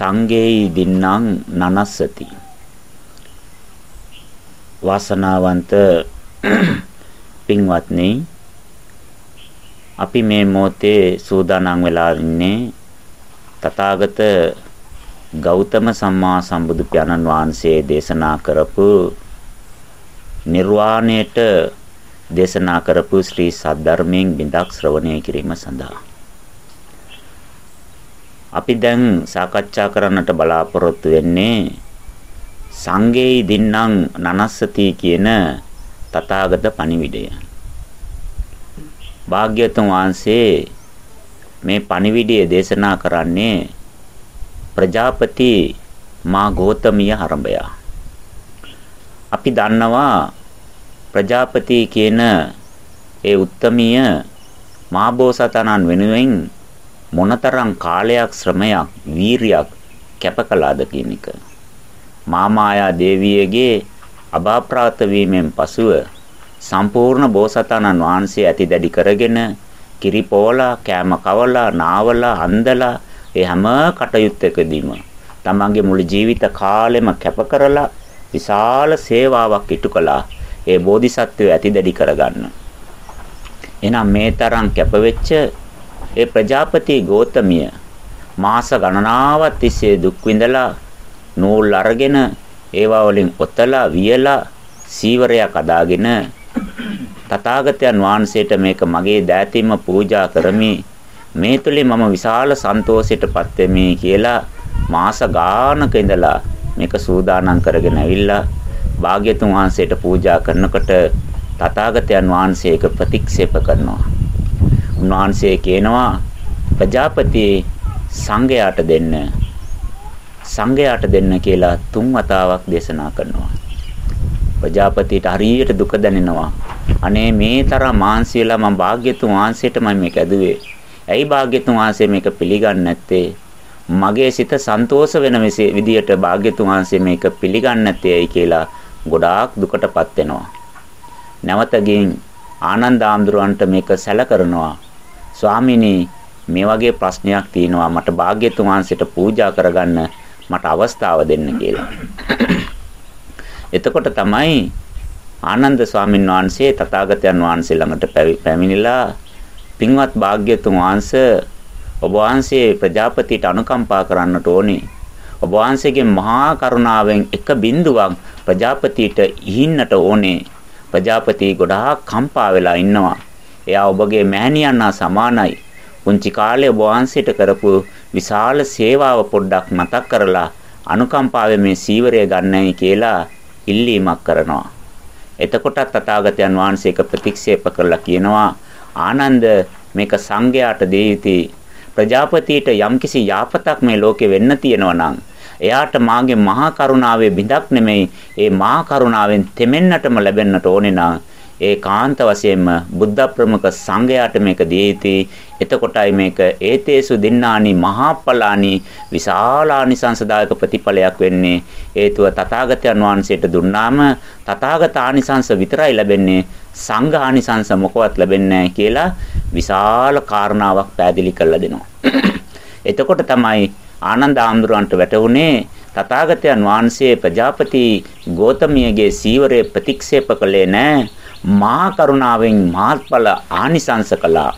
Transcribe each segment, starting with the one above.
සංගේයි දින්නම් නනස්සති. වාසනාවන්ත පින්වත්නි අපි මේ මොහොතේ සූදානම් වෙලා ඉන්නේ තථාගත ගෞතම සම්මා සම්බුදු පියාණන් වහන්සේ දේශනා කරපු නිර්වාණයට දේශනා කරපු ශ්‍රී සද්ධර්මයෙන් බිඳක් ශ්‍රවණය කිරීම සඳහා. අපි දැන් සාකච්ඡා කරන්නට බලාපොරොත්තු වෙන්නේ සංගේයි දින්නම් නනස්සති කියන තථාගත පණිවිඩය. භාග්‍යතුන් වහන්සේ මේ පණිවිඩය දේශනා කරන්නේ ප්‍රජාපති මා ගෝතමිය හරඹය. අපි දන්නවා ප්‍රජාපති කියන ඒ උත්තමිය මාබෝසතනන් වෙනුවෙන් මොනතරම් කාලයක් ශ්‍රමයක් වීරියක් කැප කළාද කියන එක. මාමායා දේවියගේ අභාප්‍රාත වීමෙන් පසුව සම්පූර්ණ බෝසතාණන් වහන්සේ ඇති දැඩි කරගෙන කිරිපෝලා කෑම කවලා නාවලා අන්දලා ඒ හැම කටයුත්තකදීම තමන්ගේ මුළු ජීවිත කාලෙම කැප කරලා විශාල සේවාවක් ඉටු කළා ඒ බෝධිසත්වය ඇති දැඩි කරගන්න. එහෙනම් මේ තරම් කැපවෙච්ච ඒ ප්‍රජාපති ගෝතමිය මාස ගණනාවක් තිස්සේ දුක් විඳලා නූල් අරගෙන ඒවා වලින් ඔතලා වියලා සීවරයක් අදාගෙන තථාගතයන් වහන්සේට මේක මගේ දෑතින්ම පූජා කරමි මේ තුලින් මම විශාල සන්තෝෂයටපත් වෙමි කියලා මාස ගානක ඉඳලා මේක සූදානම් කරගෙන ඇවිල්ලා භාග්‍යතුන් වහන්සේට පූජා කරනකොට තථාගතයන් වහන්සේ ඒක ප්‍රතික්ෂේප කරනවා. උන්වහන්සේ කියනවා ප්‍රජාපති සංඝයාට දෙන්න සංඝයාට දෙන්න කියලා තුන් වතාවක් දේශනා කරනවා. ප්‍රජාපතිට හරියට දුක දැනෙනවා. අනේ මේ තරම් මාන්සි වෙලා මම භාග්‍යතුන් වහන්සේට මම මේක ඇදුවේ. ඇයි භාග්‍යතුන් වහන්සේ මේක පිළිගන්නේ නැත්තේ? මගේ සිත සන්තෝෂ වෙන විදියට භාග්‍යතුන් වහන්සේ මේක පිළිගන්නේ නැත්තේයි කියලා ගොඩාක් දුකටපත් වෙනවා. නැවත ගින් ආනන්ද ආම්දුරන්ට මේක සැල කරනවා. ස්වාමිනී මේ වගේ ප්‍රශ්නයක් තියෙනවා මට භාග්‍යතුන් වහන්සේට පූජා කරගන්න මට අවස්ථාව දෙන්න කියලා. එතකොට තමයි ආනන්ද ස්වාමීන් වහන්සේ තථාගතයන් වහන්සේ ළඟට පැමිණිලා පින්වත් භාග්‍යතුන් වහන්සේ ඔබ වහන්සේ ප්‍රජාපතිට අනුකම්පා කරන්නට ඕනේ. ඔබ වහන්සේගේ මහා කරුණාවෙන් එක බිඳුවක් ප්‍රජාපතිට ඉහින්නට ඕනේ. ප්‍රජාපති ගොඩාක් කම්පා වෙලා ඉන්නවා. එයා ඔබගේ මෑණියන් හා සමානයි. පුංචි කාලේ ඔබ වහන්සේට කරපු විශාල සේවාව පොඩ්ඩක් මතක් කරලා අනුකම්පාවෙන් මේ සීවරය ගන්නයි කියලා ඉල්ලීමක් කරනවා. එතකොටත් තථාගතයන් වහන්සේක ප්‍රතික්ෂේප කරලා කියනවා ආනන්ද මේක සංඝයාට දෙය යුතුයි. ප්‍රජාපතියට යම්කිසි යාපතක් මේ ලෝකේ වෙන්න තියෙනවා නම් එයාට මාගේ මහා කරුණාවේ බිඳක් නෙමෙයි ඒ මහා කරුණාවෙන් තෙමෙන්නටම ලැබෙන්නට ඕනේ නම් ඒ කාන්ත වශයෙන්ම බුද්ධ ප්‍රමුඛ සංඝයාට මේක දිය යුතුයි. එතකොටයි මේක ඒතේසු දින්නානි මහාපලානි විශාලානිසංසදායක ප්‍රතිඵලයක් වෙන්නේ. හේතුව තථාගතයන් වහන්සේට දුන්නාම තථාගතානිසංස විතරයි ලැබෙන්නේ. සංඝානිසංස මොකවත් ලැබෙන්නේ කියලා විශාල කාරණාවක් පැහැදිලි කරලා දෙනවා. එතකොට තමයි ආනන්ද ආම්දුරන්ට වැටුනේ තථාගතයන් වහන්සේ ප්‍රජාපති ගෝතමියගේ සීවරය ප්‍රතික්ෂේප කළේ නැහැ මහා කරුණාවෙන් මහත්ඵල ආනිසංස කළා.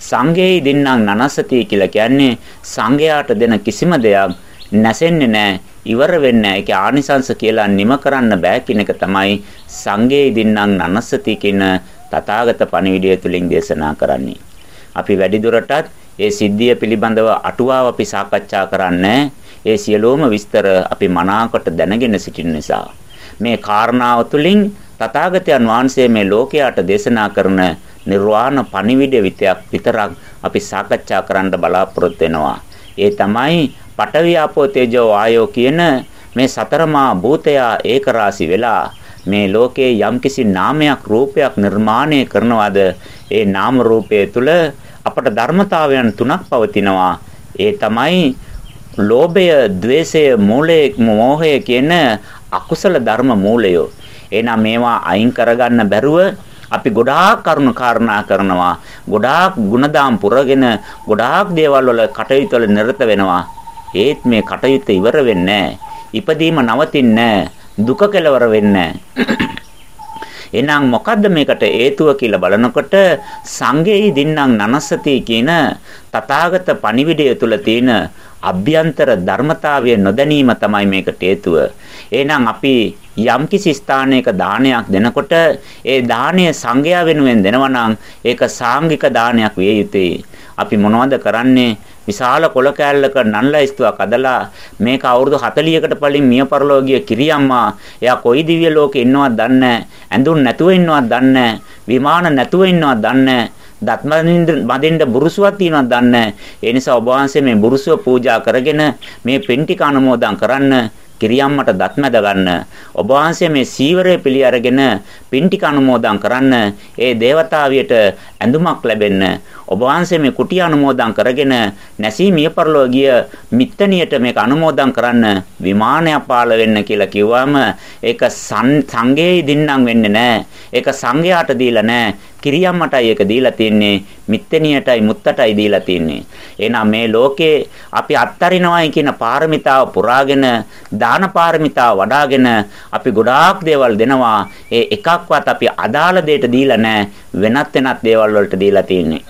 සංඝේ දෙන්නම් නනසති කියලා කියන්නේ සංඝයාට දෙන කිසිම දෙයක් නැසෙන්නේ නැහැ ඉවර වෙන්නේ නැහැ ඒක ආනිසංස කියලා නිම කරන්න බෑ කියන එක තමයි සංඝේ දෙන්නම් නනසති කියන තථාගත පණිවිඩය තුලින් දේශනා කරන්නේ. අපි වැඩිදුරටත් ඒ සිද්ධිය පිළිබඳව අටුවාව අපි සාකච්ඡා කරන්නේ ඒ සියලුම විස්තර අපි මනාකොට දැනගෙන සිටින නිසා මේ කාරණාව තුලින් තථාගතයන් වහන්සේ මේ ලෝකයට දේශනා කරන නිර්වාණ පණිවිඩය විතරක් අපි සාකච්ඡා කරන්න බලාපොරොත්තු වෙනවා. ඒ තමයි පඨවි ආපෝ තේජෝ ආයෝ කියන මේ සතරමා භූතයා ඒකරාශි වෙලා මේ ලෝකයේ යම්කිසි නාමයක් රූපයක් නිර්මාණය කරනවාද ඒ නාම රූපය තුල අපට ධර්මතාවයන් තුනක් පවතිනවා. ඒ තමයි ලෝභය, ద్వේෂය, මූලය, මෝහය කියන අකුසල ධර්ම මූලයෝ. එහෙනම් මේවා අයින් කරගන්න බැරුව අපි ගොඩාක් කරුණු කාරණා කරනවා. ගොඩාක් ಗುಣදාම් පුරගෙන ගොඩාක් දේවල් වල කටයුතු වල නිරත වෙනවා. ඒත් මේ කටයුත්ත ඉවර වෙන්නේ ඉපදීම නවතින්නේ දුක කෙලවර වෙන්නේ එහෙනම් මොකද්ද මේකට හේතුව කියලා බලනකොට සංගේ දින්නම් නනසති කියන තථාගත පණිවිඩය තුල තියෙන අභ්‍යන්තර ධර්මතාවය නොදැනීම තමයි මේකට හේතුව. එහෙනම් අපි යම්කිසි ස්ථානයක දානයක් දෙනකොට ඒ දාණය සංඝයා වෙනුවෙන් දෙනවා නම් ඒක සාංගික දානයක් විය යුතුයි. අපි මොනවද කරන්නේ? විශාල කොළ කෑල්ලක නන්ලයිස්තුවක් අදලා මේක අවුරුදු 40කට පලින් මිය පරලෝකීය කිරියම්මා එයා කොයි දිව්‍ය ලෝකේ ඉන්නවද දන්නේ ඇඳුම් නැතුව ඉන්නවද දන්නේ විමාන නැතුව ඉන්නවද දන්නේ දත්මදින්ද මදින්ද බුරුසුවක් තියෙනවද දන්නේ ඒ නිසා ඔබ වහන්සේ මේ බුරුසුව පූජා කරගෙන මේ පෙන්ටික අනුමෝදන් කරන්න කිරියම්මට දත් මැද ගන්න ඔබ වහන්සේ මේ සීවරය පිළි අරගෙන පින්ටික අනුමෝදන් කරන්න ඒ దేవතාවියට ඇඳුමක් ලැබෙන්න ඔබ වහන්සේ මේ කුටි අනුමෝදන් කරගෙන නැසී මිය පරලෝ ගිය මිත්තනියට මේක අනුමෝදන් කරන්න විමානයක් පාල වෙන්න කියලා කිව්වම ඒක සංඝයේ දින්නම් වෙන්නේ නැහැ. ඒක සංඝයාට දීලා නැහැ. කිරියම්මටයි ඒක දීලා තින්නේ මිත්තනියටයි මුත්තටයි දීලා තින්නේ. එහෙනම් මේ ලෝකේ අපි අත්තරිනවයි කියන පාරමිතාව පුරාගෙන දාන පාරමිතාව වඩාගෙන අපි ගොඩාක් දේවල් දෙනවා. ඒ එකක්වත් අපි අදාළ දෙයට දීලා නැහැ. වෙනත් වෙනත් දේවල් වලට දීලා තින්නේ.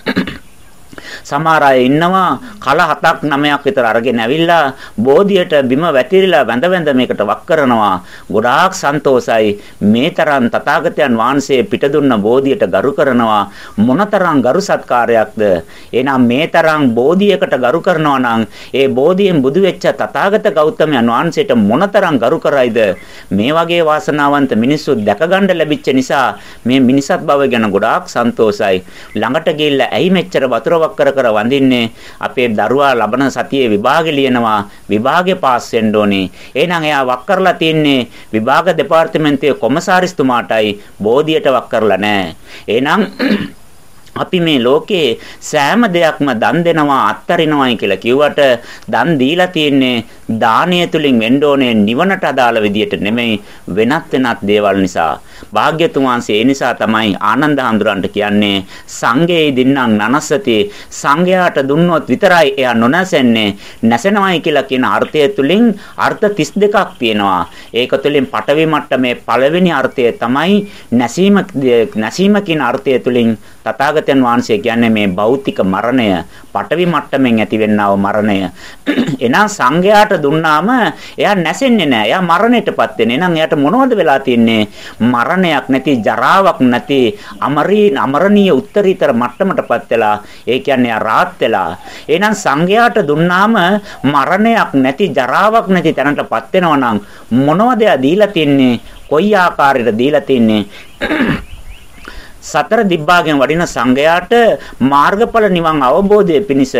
සමහර අය ඉන්නවා කල 7ක් 9ක් විතර අරගෙන ඇවිල්ලා බෝධියට බිම වැතිරිලා වැඳ වැඳ මේකට වක් කරනවා. ගොඩාක් සන්තෝසයි. මේ තරම් තථාගතයන් වහන්සේ පිටදුන්න බෝධියට ගරු කරනවා. මොනතරම් ගරු සත්කාරයක්ද? එහෙනම් මේ තරම් බෝධියකට ගරු කරනවා නම් ඒ බෝධියෙන් බුදු වෙච්ච තථාගත ගෞතමයන් වහන්සේට මොනතරම් ගරු කරයිද? මේ වගේ වාසනාවන්ත මිනිස්සු දැකගන්න ලැබිච්ච නිසා මේ මිනිසත් භව ගැන ගොඩාක් සන්තෝසයි. ළඟට ගිහිල්ලා ඇයි මෙච්චර වතුරවක් කර කර වඳින්නේ. අපේ දරුවා ලබන සතියේ විභාගෙ ලියනවා. විභාගේ පාස් වෙන්න ඕනේ. එහෙනම් එයා වක් කරලා තින්නේ විභාග දෙපාර්තමේන්තුවේ කොමසාරිස්තුමාටයි. බෝධියට වක් කරලා නැහැ එහෙනම් අපි මේ ලෝකේ සෑම දෙයක්ම දන් දෙනවා අත්තරිනවයි කියලා කිව්වට දන් දීලා තියෙන්නේ දානය තුලින් වෙන්න ඕනේ නිවනට අදාළ විදියට නෙමෙයි වෙනත් වෙනත් දේවල් නිසා. භාග්‍යතුන් වහන්සේ ඒ නිසා තමයි ආනන්ද හඳුරන්ට කියන්නේ සංඝයේ දින්නම් නනසති සංඝයාට දුන්නොත් විතරයි එයා නොනැසෙන්නේ නැසෙනවයි කියලා කියන අර්ථය තුලින් අර්ථ 32ක් තියෙනවා. ඒක තුලින් පටවි මට්ටමේ පළවෙනි අර්ථය තමයි නැසීම නැසීම කියන අර්ථය තුලින් තථාගතයන් වහන්සේ කියන්නේ මේ භෞතික මරණය පටවි මට්ටමින් ඇතිවෙනා වූ මරණය. එහෙනම් සංඝයාට දුන්නාම එයා නැසෙන්නේ නැහැ. එයා මරණයටපත් වෙන්නේ. එහෙනම් එයාට මොනවද වෙලා තියෙන්නේ? මරණයක් නැති ජරාවක් නැති අමරී අමරණීය උත්තරීතර මට්ටමටපත් වෙලා ඒ කියන්නේ එයා රාත් වෙලා. එහෙනම් සංඝයාට දුන්නාම මරණයක් නැති ජරාවක් නැති තැනටපත් වෙනවා නම් මොනවද එයා දීලා තින්නේ? කොයි ආකාරයට දීලා තින්නේ? සතර දිබ්බාගෙන් වඩින සංඝයාට මාර්ගඵල නිවන් අවබෝධය පිණිස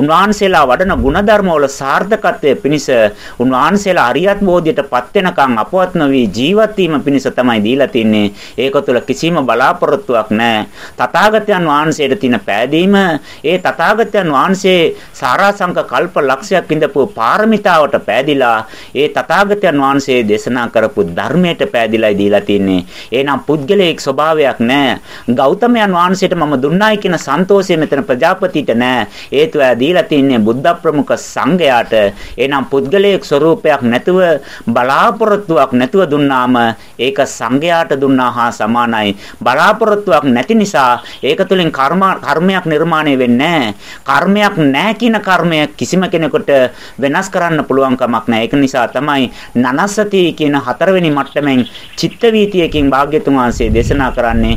උන්වහන්සේලා වඩන ಗುಣධර්ම වල සාර්ථකත්වය පිණිස උන්වහන්සේලා අරියත් බෝධියටපත් වෙනකන් අපවත් නොවි ජීවත් වීම පිණිස තමයි දීලා තින්නේ. ඒක තුළ කිසිම බලාපොරොත්තුවක් නැහැ. තථාගතයන් වහන්සේට තියෙන පෑදීම ඒ තථාගතයන් වහන්සේ සාරාංශක කල්ප ලක්ෂයක් ඉඳපු පාරමිතාවට පෑදිලා ඒ තථාගතයන් වහන්සේ දේශනා කරපු ධර්මයට පෑදිලායි දීලා තින්නේ. එහෙනම් පුද්ගලයෙක් ස්වභාවයක් නැහැ. ගෞතමයන් වහන්සේට මම දුන්නයි කියන සන්තෝෂය මෙතන ප්‍රජාපතිට නෑ. හේතුව දීලා තින්නේ බුද්ධ ප්‍රමුඛ සංඝයාට. එනම් පුද්ගලයෙක් ස්වરૂපයක් නැතුව බලාපොරොත්තුවක් නැතුව දුන්නාම ඒක සංඝයාට දුන්නා හා සමානයි. බලාපොරොත්තුවක් නැති නිසා ඒක තුලින් කර්ම කර්මයක් නිර්මාණය වෙන්නේ කර්මයක් නැහැ කියන කර්මය කිසිම කෙනෙකුට වෙනස් කරන්න පුළුවන් කමක් නැහැ. ඒක නිසා තමයි නනසති කියන හතරවෙනි මට්ටමෙන් චිත්ත වීතියකින් භාග්‍යතුන් වහන්සේ දේශනා කරන්නේ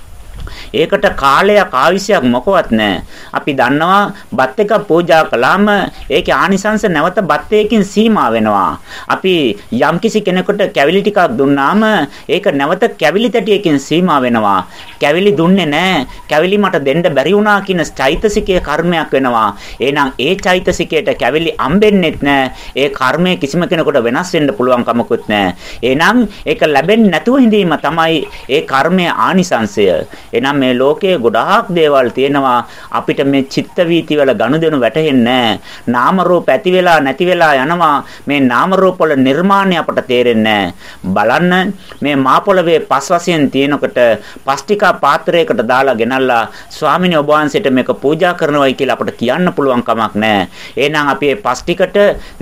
ඒකට කාලයක් ආවිසයක් මොකවත් නැහැ. අපි දන්නවා බත් එක පූජා කළාම ඒකේ ආනිසංස නැවත බත් එකකින් සීමා වෙනවා. අපි යම්කිසි කෙනෙකුට කැවිලි ටිකක් දුන්නාම ඒක නැවත කැවිලි තැටියකින් සීමා වෙනවා. කැවිලි දුන්නේ නැහැ. කැවිලි මට දෙන්න බැරි වුණා කියන චෛතසිකයේ කර්මයක් වෙනවා. එහෙනම් ඒ චෛතසිකයට කැවිලි අම්බෙන්නෙත් නැහැ. ඒ කර්මය කිසිම කෙනෙකුට වෙනස් වෙන්න පුළුවන් කමකුත් නැහැ. එහෙනම් ඒක ලැබෙන්නේ නැතුව හිඳීම තමයි ඒ කර්මයේ ආනිසංශය. එහෙනම් මේ ලෝකයේ ගොඩාක් දේවල් තියෙනවා. අපිට මේ චිත්ත වීති වල ගනුදෙනු වැටහෙන්නේ නාම රූප ඇති වෙලා නැති වෙලා යනවා. මේ නාම රූප වල නිර්මාණය අපට තේරෙන්නේ බලන්න මේ මා පොළවේ පස් වශයෙන් තියෙනකොට පස්ටිකා පාත්‍රයකට දාලා ගෙනල්ලා ස්වාමිනේ ඔබ වහන්සේට මේක පූජා කරනවායි කියලා අපට කියන්න පුළුවන් කමක් නැහැ. එහෙනම් අපි මේ පස්ටිකට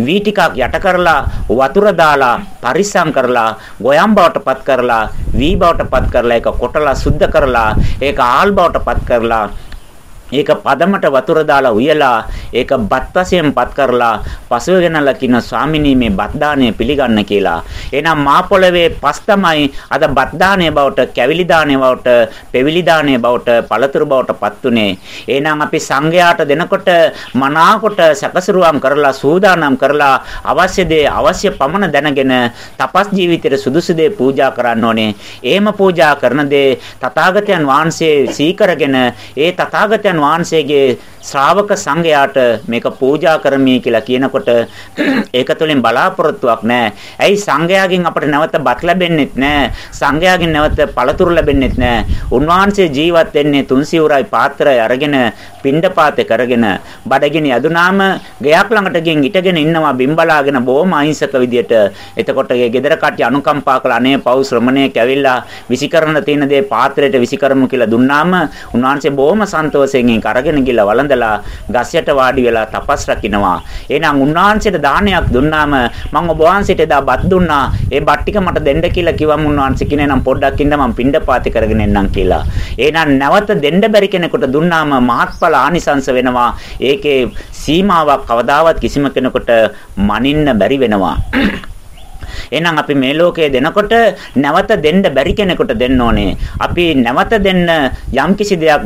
වී ටිකක් යට කරලා වතුර දාලා පරිස්සම් කරලා ගොයම් බවට පත් කරලා වී බවට පත් කරලා ඒක කොටලා සුද්ධ කරලා ඒක ආල් බවට පත් කරලා ඒක පදමට වතුර දාලා උයලා ඒක බත් වශයෙන්පත් කරලා පසුව ගෙනල්ලා කියන ස්වාමිනී මේ බත් දාණය පිළිගන්න කියලා. එහෙනම් මා පොළවේ පස් තමයි අද බත් දාණය බවට, කැවිලි දාණය බවට, පෙවිලි දාණය බවට, පළතුරු බවට පත් උනේ. එහෙනම් අපි සංඝයාට දෙනකොට මනාකොට සැකසරුවම් කරලා සූදානම් කරලා අවශ්‍ය දේ අවශ්‍ය පමණ දැනගෙන තපස් ජීවිතයට සුදුසු දේ පූජා කරන්න ඕනේ. එහෙම පූජා කරන දේ තථාගතයන් වහන්සේ සීකරගෙන ඒ තථාගතයන් වහන්සේගේ ශ්‍රාවක සංඝයාට මේක පූජා කරමි කියලා කියනකොට ඒක තුළින් බලාපොරොත්තුවක් නැහැ. ඇයි සංඝයාගෙන් අපට නැවත බත් ලැබෙන්නෙත් නැහැ. සංඝයාගෙන් නැවත පළතුරු ලැබෙන්නෙත් නැහැ. උන්වහන්සේ ජීවත් වෙන්නේ තුන්සිවුරයි පාත්‍රය අරගෙන පිණ්ඩපාතේ කරගෙන බඩගිනි යදුනාම ගයක් ළඟට ගින් ඉටගෙන ඉන්නවා බිම්බලාගෙන බොහොම අහිංසක විදියට. එතකොට ඒ ගෙදර කට්ටිය අනුකම්පා කළා අනේ පව් ශ්‍රමණයෙක් ඇවිල්ලා විසිකරන තියෙන දේ පාත්‍රයට විසිකරමු කියලා දුන්නාම උන්වහන්සේ බොහොම සන්තෝෂයෙන් ඒක අරගෙන ගිහලා වළඳලා ගස් යට වාඩි වෙලා තපස් රකින්නවා. එහෙනම් උන්වහන්සේට දානයක් දුන්නාම මම ඔබ වහන්සේට එදා බත් දුන්නා. ඒ බත් ටික මට දෙන්න කියලා කිව්වම උන්වහන්සේ කිනේ නම් පොඩ්ඩක් ඉඳ මම පිණ්ඩපාති කරගෙන එන්නම් කියලා. එහෙනම් නැවත දෙන්න බැරි කෙනෙකුට දුන්නාම මහත්ඵල ආනිසංස වෙනවා. ඒකේ සීමාවක් කවදාවත් කිසිම කෙනෙකුට මනින්න බැරි වෙනවා. එහෙනම් අපි මේ ලෝකයේ දෙනකොට නැවත දෙන්න බැරි කෙනෙකුට දෙන්න ඕනේ. අපි නැවත දෙන්න යම්කිසි දෙයක්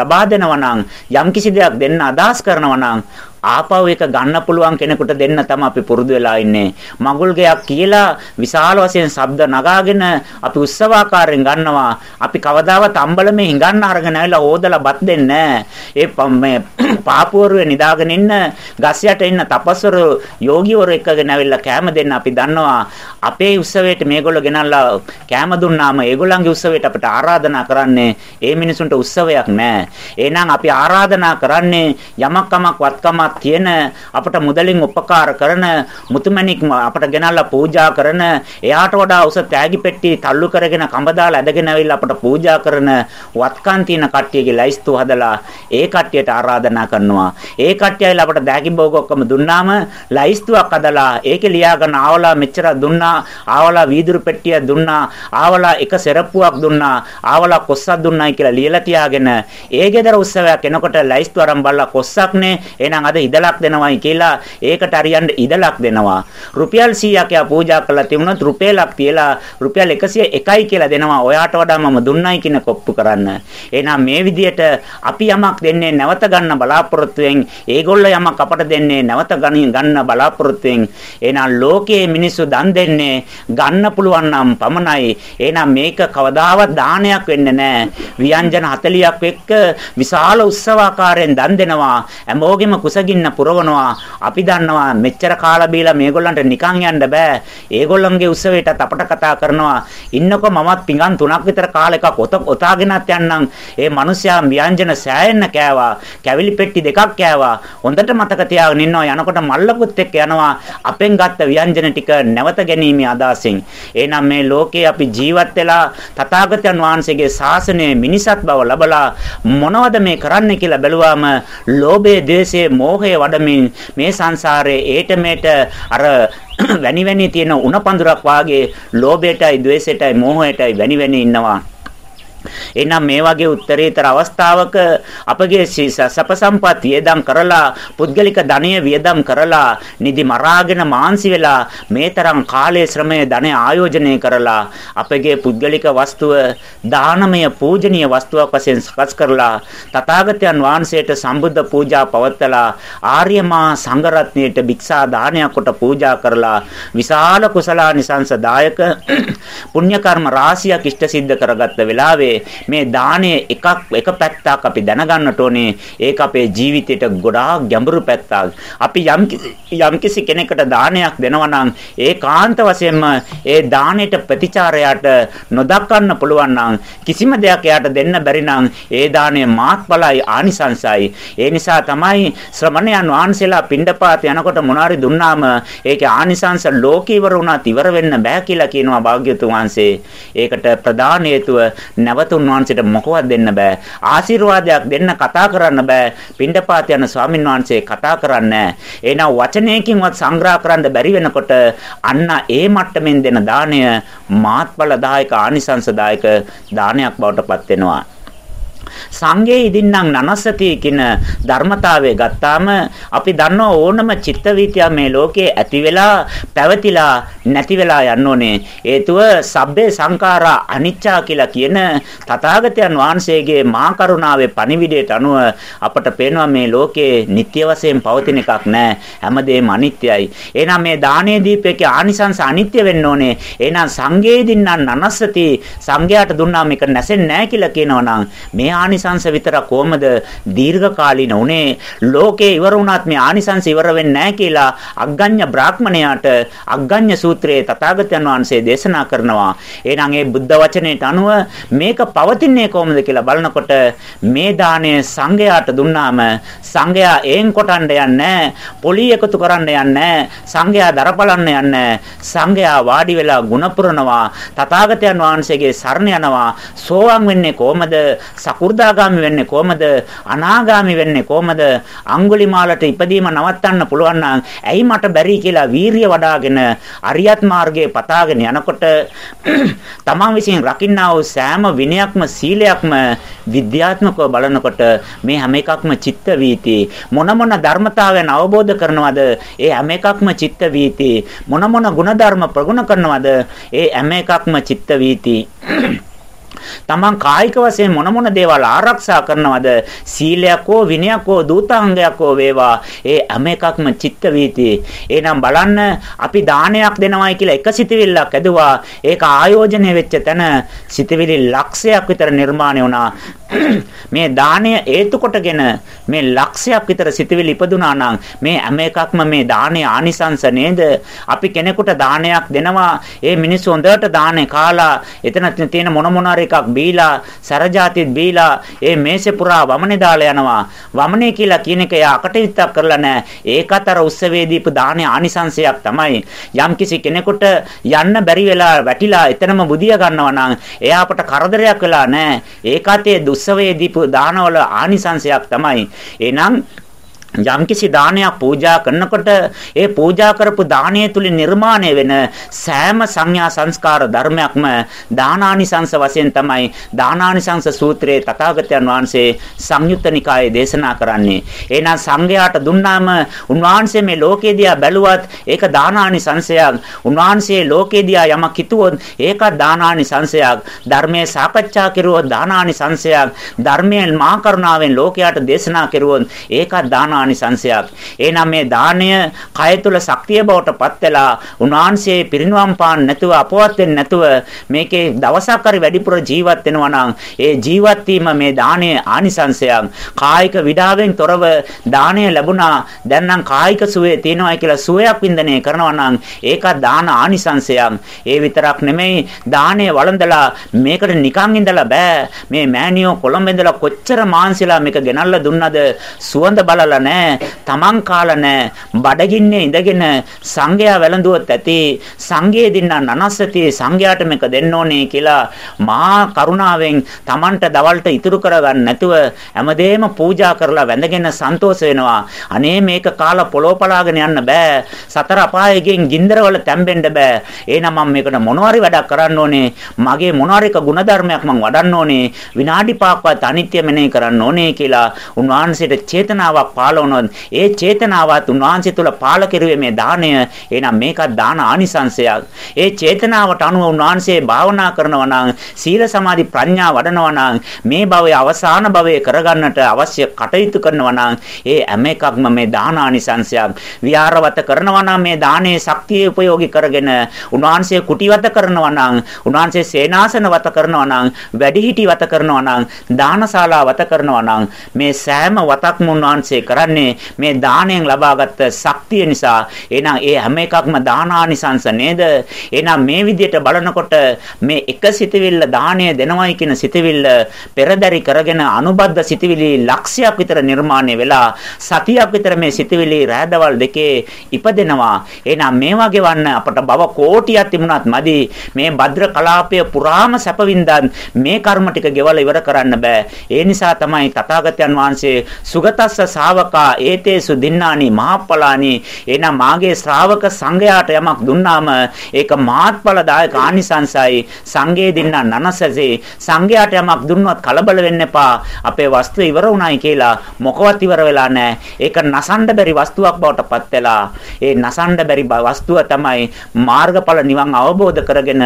ලබා දෙනවා නම් යම්කිසි දෙයක් දෙන්න අදහස් කරනවා නම් ආපහු එක ගන්න පුළුවන් කෙනෙකුට දෙන්න තමයි අපි පුරුදු වෙලා ඉන්නේ. මඟුල් ගයක් කියලා විශාල වශයෙන් ශබ්ද නගාගෙන අපි උත්සවාකාරයෙන් ගන්නවා. අපි කවදාවත් අම්බලමේ හිඟන්න අරගෙන ඇවිල්ලා ඕදලා බත් දෙන්නේ ඒ මේ පාපුවරුවේ නිදාගෙන ඉන්න ගස් යට ඉන්න තපස්වරු යෝගිවරු එක්කගෙන ඇවිල්ලා කෑම දෙන්න අපි දන්නවා. අපේ උත්සවයට මේගොල්ලෝ ගෙනල්ලා කෑම දුන්නාම ඒගොල්ලන්ගේ උත්සවයට අපිට ආරාධනා කරන්නේ ඒ මිනිසුන්ට උත්සවයක් නෑ. එහෙනම් අපි ආරාධනා කරන්නේ යමක් කමක් වත්කමක් තියෙන අපට මුදලින් උපකාර කරන මුතුමැණික් අපට ගෙනල්ලා පූජා කරන එයාට වඩා උස තෑගි පෙට්ටි තල්ලු කරගෙන කඹ දාලා ඇදගෙන ඇවිල්ලා අපට පූජා කරන වත්කම් තියෙන කට්ටියගේ ලයිස්තු හදලා ඒ කට්ටියට ආරාධනා කරනවා. ඒ කට්ටිය ඇවිල්ලා අපට දෑගි භෝග ඔක්කොම දුන්නාම ලයිස්තුවක් හදලා ඒකේ ලියා ගන්න ආවලා මෙච්චර දුන්නා ආවලා වීදුරු පෙට්ටිය දුන්නා ආවලා එක සෙරප්පුවක් දුන්නා ආවලා කොස්සක් දුන්නයි කියලා ලියලා තියාගෙන ඒ ගෙදර උත්සවයක් එනකොට ලයිස්තු අරන් බලලා කොස්සක්නේ එහෙනම් අද ඉදලක් දෙනවයි කියලා ඒකට අරියන්න ඉදලක් දෙනවා. රුපියල් 100ක් යා පූජා කළා තිබුණොත් රුපියලක් තියලා රුපියල් 101යි කියලා දෙනවා. ඔයාට වඩා මම දුන්නයි කියන කොප්පු කරන්න. එහෙනම් මේ විදිහට අපි යමක් දෙන්නේ නැවත ගන්න බලාපොරොත්තුෙන් ඒගොල්ලෝ යමක් අපට දෙන්නේ නැවත ගන්න බලාපොරොත්තුෙන් එහෙනම් ලෝකයේ මිනිස්සු දන් දෙන්නේ ගන්න පුළුවන් නම් පමණයි. එහෙනම් මේක කවදාවත් දානයක් වෙන්නේ නැහැ. ව්‍යංජන 40ක් එක්ක විශාල උත්සවාකාරයෙන් දන් දෙනවා. හැමෝගෙම කුසගින් ගින්න පුරවනවා. අපි දන්නවා මෙච්චර කාලා බීලා මේගොල්ලන්ට නිකන් යන්න බෑ. ඒගොල්ලන්ගේ උත්සවයටත් අපට කතා කරනවා. ඉන්නකො මමත් පිඟන් තුනක් විතර කාල එකක් ඔත ඔතාගෙනත් යන්නම්. ඒ මිනිස්සයා ව්‍යංජන සෑයෙන්න කෑවා. කැවිලි පෙට්ටි දෙකක් කෑවා. හොඳට මතක තියාගෙන ඉන්නවා. යනකොට මල්ලකුත් එක්ක යනවා. අපෙන් ගත්ත ව්‍යංජන ටික නැවත ගැනීමේ අදහසින්. එහෙනම් මේ ලෝකේ අපි ජීවත් වෙලා තථාගතයන් වහන්සේගේ ශාසනය මිනිසත් බව ලබලා මොනවද මේ කරන්න කියලා බැලුවාම ලෝභය, ද්වේෂය, මෝහය මෝහය වඩමින් මේ සංසාරයේ ඒට මේට අර වැනි වැනි තියෙන උණ පඳුරක් වාගේ ලෝභයටයි ද්වේෂයටයි මෝහයටයි වැනි වැනි ඉන්නවා. එහෙනම් මේ වගේ උත්තරීතර අවස්ථාවක අපගේ සැප සම්පත් වියදම් කරලා පුද්ගලික ධනය වියදම් කරලා නිදි මරාගෙන මාන්සි වෙලා මේ තරම් කාලයේ ශ්‍රමය ධනය ආයෝජනය කරලා අපගේ පුද්ගලික වස්තුව දානමය පූජනීය වස්තුවක් වශයෙන් සකස් කරලා තථාගතයන් වහන්සේට සම්බුද්ධ පූජා පවත්වලා ආර්යමා සංඝරත්නයට භික්ෂා දානයක් කොට පූජා කරලා විශාල කුසලානිසංසදායක පුණ්‍ය කර්ම රාශියක් ඉෂ්ට සිද්ධ කරගත්ත වෙලාවේ වහන්සේ මේ දාණය එකක් එක පැත්තක් අපි දැනගන්නට ඕනේ. ඒක අපේ ජීවිතයට ගොඩාක් ගැඹුරු පැත්තක්. අපි යම් යම්කිසි කෙනෙකුට දානයක් දෙනවා නම් ඒකාන්ත වශයෙන්ම ඒ දාණයට ප්‍රතිචාරයට නොදක්වන්න පුළුවන් නම් කිසිම දෙයක් එයාට දෙන්න බැරි නම් ඒ දාණය මාත්ඵලයි ආනිසංසයි. ඒ නිසා තමයි ශ්‍රමණයන් වහන්සේලා පිණ්ඩපාත යනකොට මොනාරි දුන්නාම ඒකේ ආනිසංස ලෝකීවර වුණත් ඉවර වෙන්න බෑ කියලා කියනවා භාග්‍යතුන් වහන්සේ. ඒකට ප්‍රධාන හේතුව නැවත උන්වහන්සේට මොකවත් දෙන්න බෑ. ආශිර්වාදයක් දෙන්න කතා කරන්න බෑ. පිණ්ඩපාත යන ස්වාමින් වහන්සේ කතා කරන්නේ එහෙනම් වචනයකින්වත් සංග්‍රහ කරන්න බැරි වෙනකොට අන්න ඒ මට්ටමින් දෙන දාණය මාත්ඵලදායක ආනිසංසදායක දානයක් බවට පත් වෙනවා. සංගේ ඉදින්නම් නනසති කියන ධර්මතාවය ගත්තාම අපි දන්නවා ඕනම චිත්ත වීතිය මේ ලෝකේ ඇති වෙලා පැවතිලා නැති වෙලා යන්න ඕනේ. හේතුව සබ්බේ සංඛාරා අනිච්චා කියලා කියන තථාගතයන් වහන්සේගේ මහා කරුණාවේ පණිවිඩයට අනුව අපට පේනවා මේ ලෝකේ නිට්ටය වශයෙන් පවතින එකක් නෑ. හැමදේම අනිත්‍යයි. එහෙනම් මේ දානේ දීපේකේ ආනිසංස අනිත්‍ය වෙන්න ඕනේ. එහෙනම් සංගේ දින්නම් නනසති සංඝයාට දුන්නා මේක නැසෙන්නේ නෑ කියලා කියනවනම් මේ ආනිසංස විතර කොහමද දීර්ඝ කාලින උනේ? ලෝකේ ඉවර වුණත් මේ ආනිසංස ඉවර වෙන්නේ නැහැ කියලා අග්ගඤ්ඤ බ්‍රාහ්මණයාට අග්ගඤ්ඤ සූත්‍රයේ තථාගතයන් වහන්සේ දේශනා කරනවා. එහෙනම් ඒ බුද්ධ වචනයට අනුව මේක පවතින්නේ කොහොමද කියලා බලනකොට මේ දාණය සංඝයාට දුන්නාම සංඝයා එන් කොටන්න යන්නේ පොලි එකතු කරන්න යන්නේ සංඝයා දරපලන්න යන්නේ සංඝයා වාඩි වෙලා ಗುಣ පුරනවා තථාගතයන් වහන්සේගේ සරණ යනවා. සෝවාන් වෙන්නේ කොහමද? සකු 르දා සකදාගාමි වෙන්නේ කොහමද? අනාගාමි වෙන්නේ කොහමද? අඟුලිමාලට ඉපදීම නවත්තන්න පුළුවන් නම් ඇයි මට බැරි කියලා වීරිය වඩාගෙන අරියත් මාර්ගයේ පතාගෙන යනකොට තමන් විසින් රකින්නා වූ සෑම විනයක්ම සීලයක්ම විද්‍යාත්මකව බලනකොට මේ හැම එකක්ම චිත්ත වීති. මොන මොන ධර්මතාවයන් අවබෝධ කරනවද? ඒ හැම එකක්ම චිත්ත වීති. මොන මොන ගුණධර්ම ප්‍රගුණ කරනවද? ඒ හැම එකක්ම චිත්ත වීති. තමන් කායික වශයෙන් මොන මොන දේවල් ආරක්ෂා කරනවද? සීලයක් හෝ විනයක් හෝ දූතාංගයක් හෝ වේවා. ඒ හැම එකක්ම චිත්ත වීති එහෙනම් බලන්න අපි දානයක් දෙනවයි කියලා එක සිතවිල්ලක් ඇදුවා. ඒක ආයෝජනය වෙච්ච තැන සිතවිලි ලක්ෂයක් විතර නිර්මාණය වුණා. මේ දාණය හේතු කොටගෙන මේ ලක්ෂයක් විතර සිතවිලි ඉපදුනා නම් මේ හැම එකක්ම මේ දාණය ආනිසංස නේද? අපි කෙනෙකුට දානයක් දෙනවා. ඒ මිනිස්සු හොඳට දානේ කාලා එතන තියෙන මොන මොනාර එකක් බීලා සරජාතිත් බීලා ඒ මේසෙ පුරා වමනේ දාලා යනවා. වමනේ කියලා කියන එක යා අකටයුත්තක් කරලා නැහැ. ඒකත් අර උත්සවයේ දීපු දානේ ආනිසංසයක් තමයි. යම්කිසි කෙනෙකුට යන්න බැරි වෙලා වැටිලා එතනම බුදිය ගන්නවා නම් එයා අපට කරදරයක් වෙලා නැහැ. ඒකත් ඒ උත්සවයේ දීපු දානවල ආනිසංශයක් තමයි. එහෙනම් යම්කිසි දානයක් පූජා කරනකොට ඒ පූජා කරපු දානය තුලින් නිර්මාණය වෙන සෑම සංඥා සංස්කාර ධර්මයක්ම දානානිසංස වශයෙන් තමයි දානානිසංස සූත්‍රයේ තථාගතයන් වහන්සේ සංයුත්ත නිකායේ දේශනා කරන්නේ. එහෙනම් සංඝයාට දුන්නාම උන්වහන්සේ මේ ලෝකේ දිහා බැලුවත් ඒක දානානිසංසයක්. උන්වහන්සේ ලෝකේ දිහා යමක් හිතුවොත් ඒක දානානිසංසයක්. ධර්මයේ සාකච්ඡා කෙරුවොත් දානානිසංසයක්. ධර්මයෙන් මා කරුණාවෙන් ලෝකයට දේශනා කෙරුවොත් ඒක දානා ආනිසංශයක්. එහෙනම් මේ දාණය කය තුල ශක්තිය බවට පත් වෙලා උන්වහන්සේ පිරිනුවම් පාන්න නැතුව අපවත් වෙන්නේ නැතුව මේකේ දවසක් හරි වැඩිපුර ජීවත් වෙනවා නම් ඒ ජීවත් වීම මේ දාණය ආනිසංශයක්. කායික විඩාවෙන් තොරව දාණය ලැබුණා. දැන් නම් කායික සුවේ තියෙනවා කියලා සුවයක් වින්දනය කරනවා නම් ඒක දාන ආනිසංශයක්. ඒ විතරක් නෙමෙයි දාණය වළඳලා මේකට නිකන් ඉඳලා බෑ. මේ මෑනියෝ කොළඹ ඉඳලා කොච්චර මාන්සිලා මේක ගෙනල්ලා දුන්නද සුවඳ බලලා නැහැ. Taman කාලා නැහැ. බඩගින්නේ ඉඳගෙන සංඝයා වැළඳුවොත් ඇති. සංඝයේ දින්න නනස්සති සංඝයාට මේක දෙන්න ඕනේ කියලා මහා කරුණාවෙන් Tamanට දවල්ට ඉතුරු කරගන්න නැතුව හැමදේම පූජා කරලා වැඳගෙන සන්තෝෂ වෙනවා. අනේ මේක කාලා පොළොපලාගෙන යන්න බෑ. සතර අපායකින් ගින්දරවල තැම්බෙන්න බෑ. එහෙනම් මම මේකට මොනවාරි වැඩක් කරන්න ඕනේ. මගේ මොනවාරි එක ಗುಣධර්මයක් මම වඩන්න ඕනේ. විනාඩි 5ක්වත් අනිත්‍ය මෙනෙහි කරන්න ඕනේ කියලා උන්වහන්සේට චේතනාවක් පාළ වුණොත් ඒ චේතනාවත් උන්වහන්සේ තුල පාල කෙරුවේ මේ දාණය. එහෙනම් මේකත් දාන ආනිසංශයක්. ඒ චේතනාවට අනුව උන්වහන්සේ භාවනා කරනවා නම් සීල සමාධි ප්‍රඥා වඩනවා නම් මේ භවයේ අවසාන භවයේ කරගන්නට අවශ්‍ය කටයුතු කරනවා නම් ඒ හැම එකක්ම මේ දාන ආනිසංශයක්. විහාරවත කරනවා නම් මේ දානයේ ශක්තිය ප්‍රයෝගී කරගෙන උන්වහන්සේ කුටිවත කරනවා නම් උන්වහන්සේ සේනාසන වත කරනවා නම් වැඩිහිටි වත කරනවා නම් දානශාලා වත කරනවා නම් මේ සෑම වතක්ම උන්වහන්සේ කරන්නේ මේ දාණයෙන් ලබාගත් ශක්තිය නිසා. එහෙනම් ඒ හැම එකක්ම දානානිසංස නේද? එහෙනම් මේ විදිහට බලනකොට මේ එක සිතවිල්ල දාණය දෙනවයි කියන සිතවිල්ල පෙරදරි කරගෙන අනුබද්ධ සිතවිලි ලක්ෂයක් විතර නිර්මාණය වෙලා සතියක් විතර මේ සිතවිලි රෑදවල් දෙකේ ඉපදෙනවා. එහෙනම් මේවා ගෙවන්න අපට බව කෝටියක් තිබුණත් මදි. මේ භද්‍ර කලාපය පුරාම සැපවින්දන් මේ කර්ම ටික ගෙවලා ඉවර කරන්න බෑ. ඒ නිසා තමයි තථාගතයන් වහන්සේ සුගතස්ස ශාවකා ඒතේසු දින්නානි මහප්පලානි. එනම් මාගේ ශ්‍රාවක සංඝයාට යමක් දුන්නාම ඒක මාත්ඵලදායක ආනිසංසයි. සංඝේ දින්නා නනසසේ. සංඝයාට යමක් දුන්නොත් කලබල වෙන්න එපා. අපේ වස්තුව ඉවර වුණයි කියලා මොකවත් ඉවර වෙලා නැහැ. ඒක නසන්න බැරි වස්තුවක් බවට පත් වෙලා. ඒ නසන්න බැරි වස්තුව තමයි මාර්ගඵල නිවන් අවබෝධ කරගෙන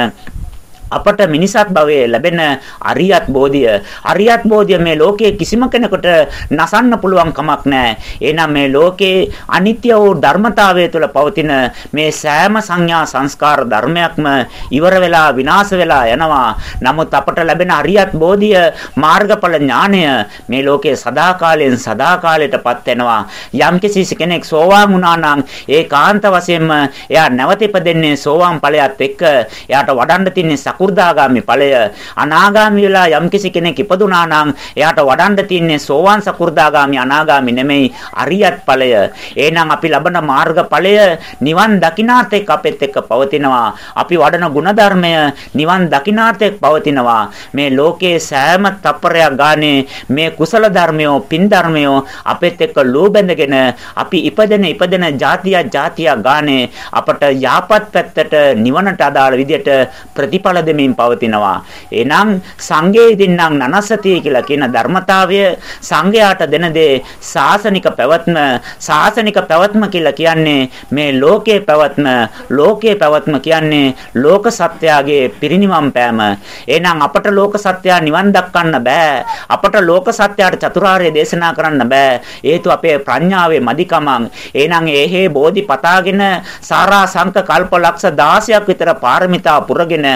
අපට මිනිසත් භවයේ ලැබෙන අරියත් බෝධිය අරියත් බෝධිය මේ ලෝකයේ කිසිම කෙනෙකුට නසන්න පුළුවන් කමක් නැහැ. එහෙනම් මේ ලෝකේ අනිත්‍ය වූ ධර්මතාවය තුළ පවතින මේ සෑම සංඥා සංස්කාර ධර්මයක්ම ඉවර වෙලා විනාශ වෙලා යනවා. නමුත් අපට ලැබෙන අරියත් බෝධිය මාර්ගඵල ඥානය මේ ලෝකයේ සදාකාලයෙන් සදාකාලයටපත් වෙනවා. යම්කිසි කෙනෙක් සෝවාන් වුණා නම් ඒකාන්ත වශයෙන්ම එයා නැවත ඉපදෙන්නේ සෝවාන් ඵලයත් එක්ක එයාට වඩන්න තියෙන සකු르දාගාමි ඵලය අනාගාමි වෙලා යම්කිසි කෙනෙක් ඉපදුනා නම් එයාට වඩන්න තින්නේ සෝවාන් සකු르දාගාමි අනාගාමි නෙමෙයි අරියත් ඵලය. එහෙනම් අපි ලබන මාර්ග ඵලය නිවන් දකින්නාතෙක් අපෙත් එක්ක පවතිනවා. අපි වඩන ගුණධර්මය නිවන් දකින්නාතෙක් පවතිනවා. මේ ලෝකයේ සෑම තප්පරයක් ගානේ මේ කුසල ධර්මයෝ පින් ධර්මයෝ අපෙත් එක්ක ලෝ බැඳගෙන අපි ඉපදෙන ඉපදෙන જાතිය જાතිය ගානේ අපට යාපත් පැත්තට නිවනට අදාළ විදියට ප්‍රතිඵල දෙමින් පවතිනවා. එනම් සංඝයේ දින්නම් නනසතිය කියලා කියන ධර්මතාවය සංඝයාට දෙන දේ සාසනික පැවැත්ම සාසනික පැවැත්ම කියලා කියන්නේ මේ ලෝකයේ පැවැත්ම ලෝකයේ පැවැත්ම කියන්නේ ලෝක සත්‍යයේ පිරිනිවන් පෑම. එහෙනම් අපට ලෝක සත්‍ය නිවන් දක්වන්න බෑ. අපට ලෝක සත්‍යයට චතුරාර්ය දේශනා කරන්න බෑ. හේතු අපේ ප්‍රඥාවේ මදිකමං. එහෙනම් ඒහේ බෝධි පතාගෙන සාරා සංක කල්ප ලක්ෂ 16ක් විතර පාරමිතා පුරගෙන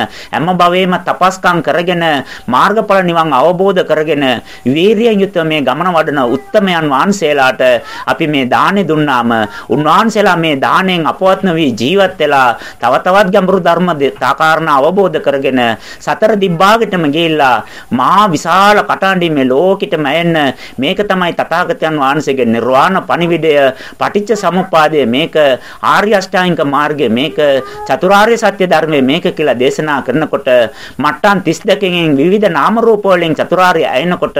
හැම භවෙම තපස්කම් කරගෙන මාර්ගඵල නිවන් අවබෝධ කරගෙන වීරියෙන් යුතුව මේ ගමන වඩන උත්තමයන් වහන්සේලාට අපි මේ දානෙ දුන්නාම උන්වහන්සේලා මේ දාණයෙන් අපවත් නොවි ජීවත් වෙලා තව තවත් ගැඹුරු ධර්ම තාකාරණ අවබෝධ කරගෙන සතර දිබ්බාගෙටම ගිහිල්ලා මහා විශාල කටහඬින් මේ ලෝකෙටම එන්න මේක තමයි තථාගතයන් වහන්සේගේ නිර්වාණ පණිවිඩය පටිච්ච සමුප්පාදය මේක ආර්ය අෂ්ටාංගික මාර්ගය මේක චතුරාර්ය සත්‍ය ධර්මය මේක කියලා දේශනා කරනකොට මට්ටම් 32කින් විවිධ නාම රූප වලින් චතුරාර්ය ඇයෙනකොට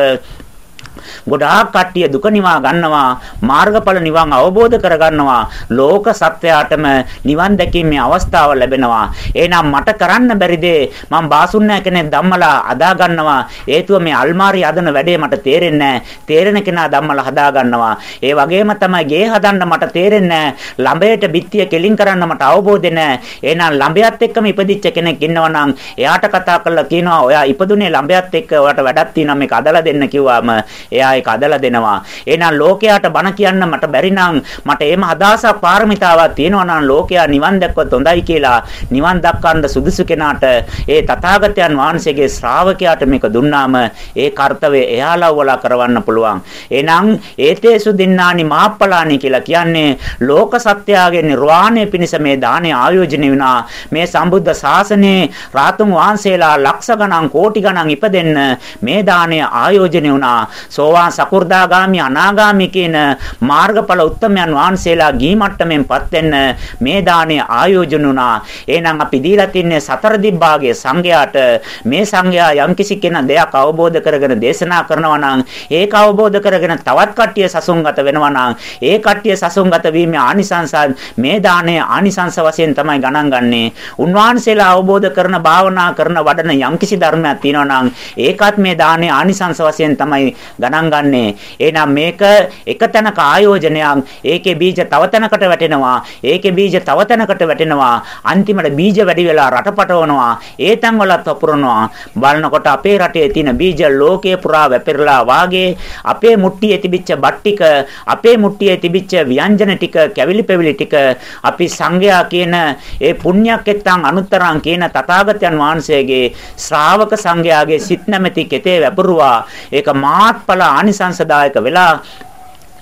ගොඩාක් කට්ටිය දුක නිවා ගන්නවා මාර්ගඵල නිවන් අවබෝධ කරගන්නවා. ලෝක සත්‍යයටම නිවන් දැකීමේ අවස්ථාව ලැබෙනවා. එහෙනම් මට කරන්න බැරි දේ මම බාසුන්නෑ කෙනෙක් ධම්මලා අදා ගන්නවා. හේතුව මේ අල්මාරිය හදන වැඩේ මට තේරෙන්නේ තේරෙන කෙනා ධම්මලා හදා ගන්නවා. ඒ වගේම තමයි ගේ හදන්න මට තේරෙන්නේ ළඹයට බිත්තිය කෙලින් කරන්න මට අවබෝධ නැහැ එහෙනම් ළඹයත් එක්කම ඉපදිච්ච කෙනෙක් ඉන්නවා නම් එයාට කතා කරලා කියනවා ඔයා ඉපදුනේ ළඹයත් එක්ක ඔයාට වැඩක් තියෙනවා මේක අදලා දෙන්න කිව්වාම එයා ඒක අදලා දෙනවා. එහෙනම් ලෝකයාට බණ කියන්න මට බැරි නම් මට එහෙම අදහසක් පාරමිතාවක් තියෙනවා නම් ලෝකයා නිවන් දැක්කොත් හොඳයි කියලා නිවන් දක්වන්න සුදුසු කෙනාට ඒ තථාගතයන් වහන්සේගේ ශ්‍රාවකයාට මේක දුන්නාම ඒ කාර්යය එයාලා වල කරවන්න පුළුවන්. එහෙනම් ඒතේසු දින්නානි මාප්පලානි කියලා කියන්නේ ලෝක සත්‍යයේ නිර්වාණය පිණිස මේ දානේ ආයෝජනය වුණා. මේ සම්බුද්ධ ශාසනයේ රාතුන් වහන්සේලා ලක්ෂ ගණන් කෝටි ගණන් ඉපදෙන්න මේ දානේ ආයෝජනය වුණා. සෝවාන් සකු르දාගාමි අනාගාමි කියන මාර්ගඵල උත්තමයන් වහන්සේලා ගී මට්ටමෙන්පත් වෙන්න මේ දාණය ආයෝජන වුණා. එහෙනම් අපි දීලා තින්නේ සතර දිබ්බාගේ සංඝයාට මේ සංඝයා යම්කිසි කෙනා දෙයක් අවබෝධ කරගෙන දේශනා කරනවා නම් ඒක අවබෝධ කරගෙන තවත් කට්ටිය සසුන්ගත වෙනවා නම් ඒ කට්ටිය සසුන්ගත වීමේ ආනිසංස මේ දාණය ආනිසංස වශයෙන් තමයි ගණන් ගන්නේ. උන්වහන්සේලා අවබෝධ කරන භාවනා කරන වඩන යම්කිසි ධර්මයක් තියෙනවා නම් ඒකත් මේ දාණය ආනිසංස වශයෙන් තමයි ගණන් ගන්නේ. එහෙනම් මේක එක තැනක ආයෝජනයක්. ඒකේ බීජ තව තැනකට වැටෙනවා. ඒකේ බීජ තව තැනකට වැටෙනවා. අන්තිමට බීජ වැඩි වෙලා රටපටවනවා. ඒ තැන් වලත් වපුරනවා. බලනකොට අපේ රටේ තියෙන බීජ ලෝකේ පුරා වැපිරලා වාගේ අපේ මුට්ටියේ තිබිච්ච බත් ටික අපේ මුට්ටියේ තිබිච්ච ව්‍යංජන ටික කැවිලි පෙවිලි ටික අපි සංඝයා කියන ඒ පුණ්‍යක් එත්තන් අනුත්තරං කියන තථාගතයන් වහන්සේගේ ශ්‍රාවක සංඝයාගේ සිත් නැමැති කෙතේ වැපරුවා ඒක මාත්ඵල ආනිසංසදායක වෙලා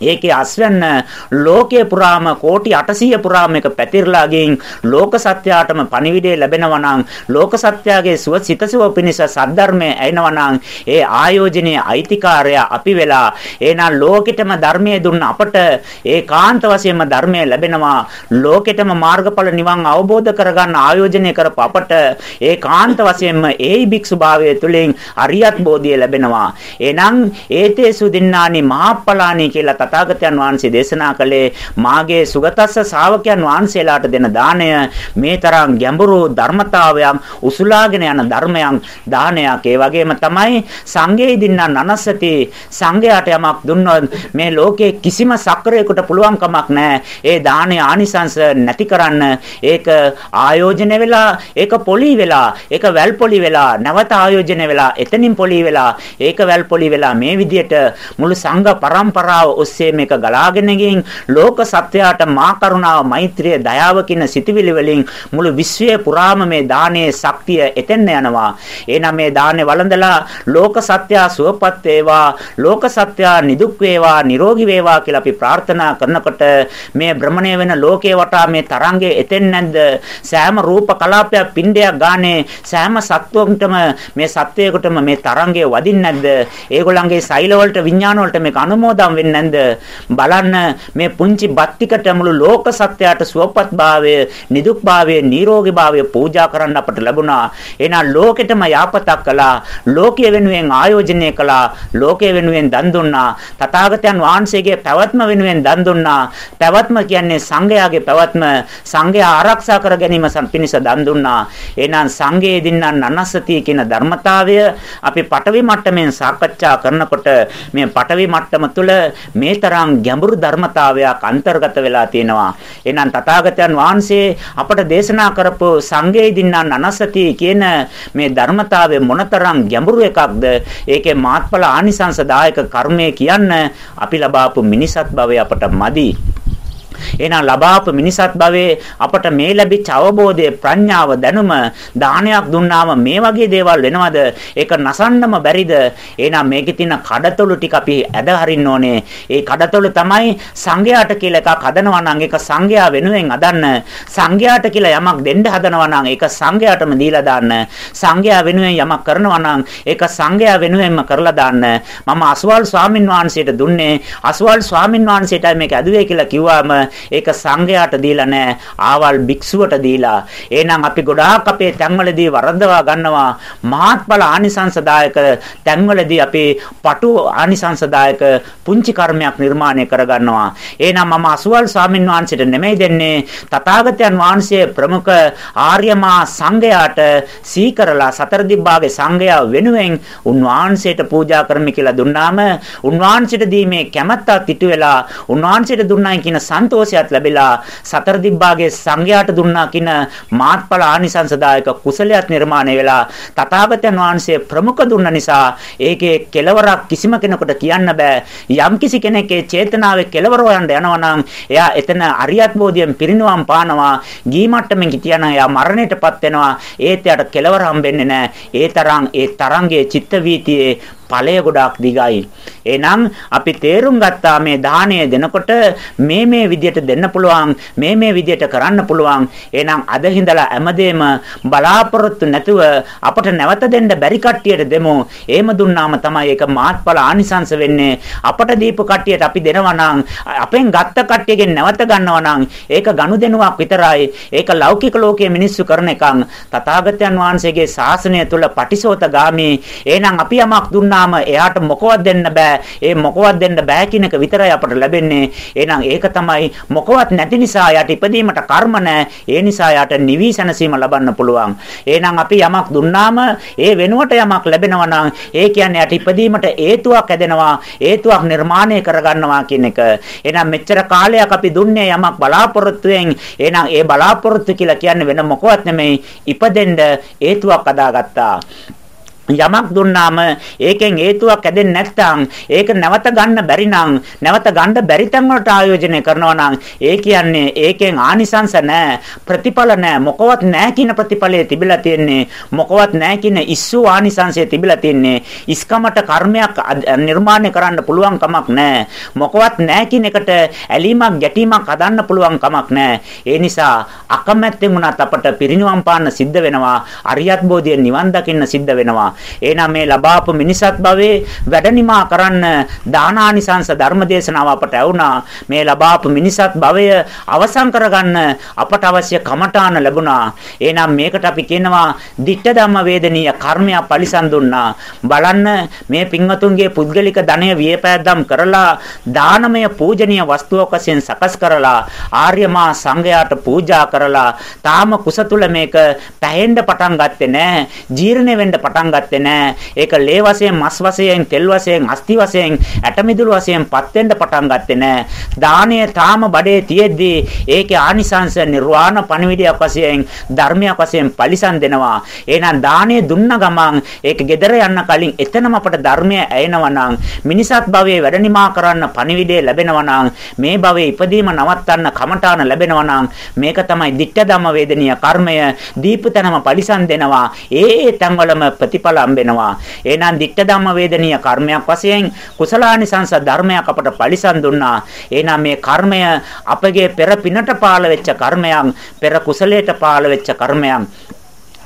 ඒකේ අස්වැන්න ලෝකයේ පුරාම කෝටි 800 පුරාම එක පැතිරලා ගින් ලෝක සත්‍යයටම පණිවිඩය ලැබෙනවා නම් ලෝක සත්‍යයේ සුව සිතසුව පිණිස සද්ධර්මයේ ඇිනවා නම් ඒ ආයෝජනයේ අයිතිකාරය අපි වෙලා එහෙනම් ලෝකෙටම ධර්මයේ දුන්න අපට ඒකාන්ත වශයෙන්ම ධර්මය ලැබෙනවා. ලෝකෙටම මාර්ගඵල නිවන් අවබෝධ කරගන්න ආයෝජනය කරප අපට ඒකාන්ත වශයෙන්ම ඒයි භික්ෂුභාවය තුළින් අරියත් බෝධිය ලැබෙනවා. එහෙනම් ඒතේ සුදින්නානි මහප්පලානි කියලා තථාගතයන් වහන්සේ දේශනා කළේ මාගේ සුගතස්ස ශාවකයන් වහන්සේලාට දෙන දාණය මේ තරම් ගැඹුරු ධර්මතාවයන් උසුලාගෙන යන ධර්මයන් දානයක්. ඒ වගේම තමයි සංඝයේ දින්න නනසති සංඝයාට යමක් දුන්නොත් මේ ලෝකේ කිසිම සක්‍රයකට පුළුවන් කමක් නැහැ. ඒ දානයේ ආනිසංස නැති කරන්න. ඒක ආයෝජන වෙලා ඒක පොලි වෙලා ඒක වැල් පොලි වෙලා නැවත ආයෝජන වෙලා එතනින් පොලි වෙලා ඒක වැල් පොලි වෙලා මේ විදියට මුළු සංඝ පරම්පරාව ඔස්සේ ඔස්සේ මේක ගලාගෙන ගින් ලෝක සත්‍යයට මා කරුණාව මෛත්‍රිය දයාව කියන සිටිවිලි වලින් මුළු විශ්වය පුරාම මේ දානයේ ශක්තිය එතෙන්න යනවා. එහෙනම් මේ දානේ වළඳලා ලෝක සත්‍ය සුවපත් වේවා ලෝක සත්‍ය නිදුක් වේවා නිරෝගී වේවා කියලා අපි ප්‍රාර්ථනා කරනකොට මේ භ්‍රමණය වෙන ලෝකේ වටා මේ තරංගේ එතෙන් නැද්ද? සෑම රූප කලාපයක් පින්ඩයක් ගානේ සෑම සත්වයකටම මේ සත්වයකටම මේ තරංගේ වදින්නේ නැද්ද? ඒගොල්ලන්ගේ සෛල වලට විඥාන වලට මේක අනුමෝදම් වෙන්නේ නැද්ද? බලන්න මේ පුංචි බත්තිකට මුළු ලෝක සත්‍යයට සුවපත් භාවය, නිදුක් භාවය, නිරෝගී භාවය පූජා කරන්න අපට ලැබුණා. එහෙනම් ලෝකෙටම යාපතක් කළා. ලෝකයේ වෙනුවෙන් ආයෝජනය කළා. ලෝකයේ වෙනුවෙන් දන් දුන්නා. තථාගතයන් වහන්සේගේ පැවැත්ම වෙනුවෙන් දන් දුන්නා. පැවැත්ම කියන්නේ සංඝයාගේ පැවැත්ම. සංඝයා ආරක්ෂා කර ගැනීම පිණිස දන් දුන්නා. එහෙනම් සංඝයේ දින්නන් අනස්සති කියන ධර්මතාවය අපි පටවි මට්ටමින් සාකච්ඡා කරනකොට මේ පටවි මට්ටම තුළ මේ තරම් ගැඹුරු ධර්මතාවයක් අන්තර්ගත වෙලා තියෙනවා. එහෙනම් තථාගතයන් වහන්සේ අපට දේශනා කරපු සංඝේ දින්නාන් අනසති කියන මේ ධර්මතාවය මොනතරම් ගැඹුරු එකක්ද? ඒකේ මාත්ඵල ආනිසංසදායක කර්මය කියන්න අපි ලබාපු මිනිසත් භවය අපට මදි. එහෙනම් ලබාපු මිනිසත් භවයේ අපට මේ ලැබිච්ච අවබෝධය ප්‍රඥාව දැනුම දානයක් දුන්නාම මේ වගේ දේවල් වෙනවද? ඒක නසන්නම බැරිද? එහෙනම් මේකේ තියෙන කඩතොළු ටික අපි ඇද හරින්න ඕනේ. ඒ කඩතොළු තමයි සංඝයාට කියලා එකක් හදනවා නම් ඒක සංඝයා වෙනුවෙන් අදන්න. සංඝයාට කියලා යමක් දෙන්න හදනවා නම් ඒක සංඝයාටම දීලා දාන්න. සංඝයා වෙනුවෙන් යමක් කරනවා නම් ඒක සංඝයා වෙනුවෙන්ම කරලා දාන්න. මම අසවල් ස්වාමින් වහන්සේට දුන්නේ අසවල් ස්වාමින් වහන්සේටයි මේක ඇදුවේ කියලා කිව්වම ඒක සංඝයාට දීලා නැහැ. ආවල් භික්ෂුවට දීලා. එහෙනම් අපි ගොඩාක් අපේ තැන්වලදී වරදවා ගන්නවා. මාත්ඵල ආනිසංසදායක තැන්වලදී අපි පටු ආනිසංසදායක පුංචි කර්මයක් නිර්මාණය කරගන්නවා. එහෙනම් මම අසුවල් ස්වාමීන් වහන්සේට නෙමෙයි දෙන්නේ. තථාගතයන් වහන්සේ ප්‍රමුඛ ආර්යමා සංඝයාට සීකරලා සතර දිබ්බාගේ සංඝයා වෙනුවෙන් උන්වහන්සේට පූජා කරමි කියලා දුන්නාම උන්වහන්සේට දීමේ කැමැත්තත් ඉටු වෙලා උන්වහන්සේට දුන්නයි කියන සන්තෝෂ සන්තෝෂයත් ලැබිලා සතර දිබ්බාගේ සංඝයාට දුන්නා කින මාත්ඵල ආනිසංසදායක කුසලයක් නිර්මාණය වෙලා තථාගතයන් වහන්සේ ප්‍රමුඛ දුන්න නිසා ඒකේ කෙලවරක් කිසිම කෙනෙකුට කියන්න බෑ. යම් කිසි කෙනෙක්ගේ චේතනාවේ කෙලවර හොයන්න යනවා නම් එයා එතන අරියත් බෝධියෙන් පිරිනුවම් පානවා. ගී මට්ටමින් හිටියනම් එයා මරණයටපත් වෙනවා. ඒත් එයාට කෙලවර හම්බෙන්නේ නැහැ ඒ තරම් ඒ තරංගයේ චිත්ත වීතියේ ඵලය ගොඩාක් දිගයි. එහෙනම් අපි තේරුම් ගත්තා මේ දාණය දෙනකොට මේ මේ විදියට දෙන්න පුළුවන් මේ මේ විදියට කරන්න පුළුවන්. එහෙනම් අද හිඳලා හැමදේම බලාපොරොත්තු නැතුව අපට නැවත දෙන්න බැරි කට්ටියට දෙමු. එහෙම දුන්නාම තමයි ඒක මාත්ඵල ආනිසංස වෙන්නේ. අපට දීපු කට්ටියට අපි දෙනවා නම් අපෙන් ගත්ත කට්ටියගෙන් නැවත ගන්නවා නම් ඒක ගනුදෙනුවක් විතරයි. ඒක ලෞකික ලෝකයේ මිනිස්සු කරන එකක්. තථාගතයන් වහන්සේගේ ශාසනය තුල පටිසෝතගාමී. එහෙනම් අපි යමක් දුන්නා දුන්නාම එයාට මොකවත් දෙන්න බෑ. ඒ මොකවත් දෙන්න බෑ කියන එක විතරයි අපට ලැබෙන්නේ. එහෙනම් ඒක තමයි මොකවත් නැති නිසා යට ඉපදීමට කර්ම නැහැ. ඒ නිසා යට නිවි සැනසීම ලබන්න පුළුවන්. එහෙනම් අපි යමක් දුන්නාම ඒ වෙනුවට යමක් ලැබෙනවා නම් ඒ කියන්නේ යට ඉපදීමට හේතුවක් හැදෙනවා. හේතුවක් නිර්මාණය කරගන්නවා කියන එක. එහෙනම් මෙච්චර කාලයක් අපි දුන්නේ යමක් බලාපොරොත්තුෙන්. එහෙනම් ඒ බලාපොරොත්තු කියලා කියන්නේ වෙන මොකවත් නෙමෙයි. ඉපදෙන්න හේතුවක් අදාගත්තා. යමක් දුන්නාම ඒකෙන් හේතුවක් ඇදෙන්නේ නැත්නම් ඒක නැවත ගන්න බැරි නම් නැවත ගන්න බැරි තැන් වලට ආයෝජනය කරනවා නම් ඒ කියන්නේ ඒකෙන් ආනිසංස නැහැ ප්‍රතිඵල නැහැ. මොකවත් නැහැ කියන ප්‍රතිඵලය තිබිලා තියෙන්නේ මොකවත් නැහැ කියන ඉස්සු ආනිසංසය තිබිලා තියෙන්නේ. ඉස්කමට කර්මයක් නිර්මාණය කරන්න පුළුවන් කමක් නැහැ. මොකවත් නැහැ කියන එකට ඇලීමක් ගැටීමක් හදන්න පුළුවන් කමක් නැහැ. ඒ නිසා අකමැත්තෙන් වුණත් අපට පිරිනිවන් පාන්න සිද්ධ වෙනවා. අරියත් බෝධිය නිවන් දකින්න සිද්ධ වෙනවා. එහෙනම් මේ ලබාපු මිනිසත් භවයේ වැඩනිමා කරන්න දානානිසංස ධර්මදේශනාව අපට ඇවුනා. මේ ලබාපු මිනිසත් භවය අවසන් කරගන්න අපට අවශ්‍ය කමඨාන ලැබුණා. එහෙනම් මේකට අපි කියනවා ditta ධම්ම වේදනීය කර්මය පරිසම් දුන්නා. බලන්න මේ පින්වතුන්ගේ පුද්ගලික ධනය වියපෑද්දම් කරලා දානමය පූජනීය වස්තුවක් වශයෙන් සකස් කරලා ආර්යමා සංඝයාට පූජා කරලා තාම කුස තුල මේක පැහෙන්න පටන් ගත්තේ නැහැ. ජීර්ණ වෙන්න පටන් ගත්තේ ගත්තේ නැහැ. ඒක ලේ වශයෙන්, මස් වශයෙන්, තෙල් වශයෙන්, අස්ති වශයෙන්, ඇටමිදුළු වශයෙන් පත් වෙන්න පටන් ගත්තේ නැහැ. දාණය තාම බඩේ තියෙද්දී ඒකේ ආනිසංස නිර්වාණ පණිවිඩයක් වශයෙන්, ධර්මයක් වශයෙන් පරිසම් දෙනවා. එහෙනම් දාණය දුන්න ගමන් ඒක gedara යන්න කලින් එතනම අපට ධර්මය ඇයෙනවා නම් මිනිසත් භවයේ වැඩනිමා කරන්න පණිවිඩය ලැබෙනවා නම් මේ භවයේ ඉපදීම නවත්තන්න කමඨාන ලැබෙනවා නම් මේක තමයි ditta ධම්ම වේදනීය කර්මය දීපතනම පරිසම් දෙනවා. ඒ ඒ තැන්වලම ප්‍රතිඵල හම්බෙනවා. එහෙනම් ditta ධම්ම වේදනීය කර්මයක් වශයෙන් කුසලානිසංස ධර්මයක් අපට පරිසම් දුන්නා. එහෙනම් මේ කර්මය අපගේ පෙර පිනට පාළ වෙච්ච කර්මයක්, පෙර කුසලයට පාළ වෙච්ච කර්මයක්.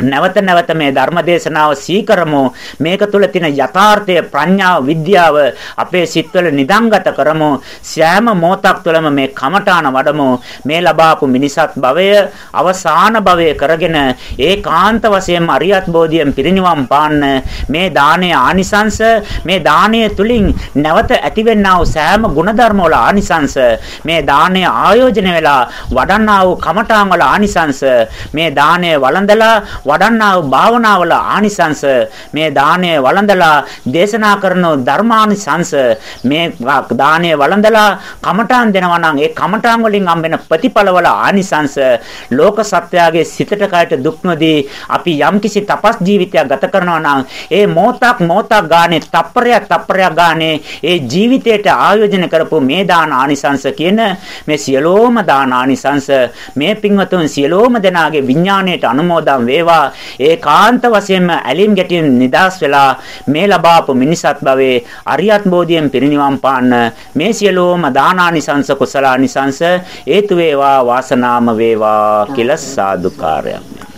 නැවත නැවත මේ ධර්ම දේශනාව සීකරමු. මේක තුල තියෙන යථාර්ථය ප්‍රඥාව විද්‍යාව අපේ සිත්වල නිදංගත කරමු. සෑම මොහොතක් තුළම මේ කමඨාන වඩමු. මේ ලබාපු මිනිසත් භවය අවසාන භවය කරගෙන ඒකාන්ත වශයෙන්ම අරියත් බෝධියෙන් පිරිනිවන් පාන්න. මේ දානයේ ආනිසංස මේ දානයේ තුලින් නැවත ඇතිවෙනා වූ සෑම ಗುಣධර්ම වල ආනිසංස මේ දානය ආයෝජන වෙලා වඩන්නා වූ කමඨාන් වල ආනිසංස මේ දානය වළඳලා වඩන්නා වූ භාවනාවල ආනිසංස මේ දාණය වළඳලා දේශනා කරන ධර්මානිසංස මේ දාණය වළඳලා කමඨාන් දෙනවා නම් ඒ කමඨාන් වලින් හම්බෙන ප්‍රතිඵලවල ආනිසංස ලෝක සත්‍යයේ සිතට කයට දුක් නොදී අපි යම්කිසි තපස් ජීවිතයක් ගත කරනවා නම් ඒ මොහොතක් මොහොතක් ගානේ තප්පරයක් තප්පරයක් ගානේ ඒ ජීවිතයට ආයෝජන කරපු මේ දාන ආනිසංස කියන මේ සියලෝම දාන ආනිසංස මේ පින්වතුන් සියලෝම දෙනාගේ විඥාණයට අනුමෝදන් වේවා. වෙලා ඒකාන්ත වශයෙන්ම ඇලීම් ගැටීම් නිදාස් වෙලා මේ ලබාපු මිනිසත් භවයේ අරියත් බෝධියෙන් පිරිනිවන් පාන්න මේ සියලුම දානානිසංස කුසලානිසංස හේතු වේවා වාසනාම වේවා කියලා සාදුකාරයක්.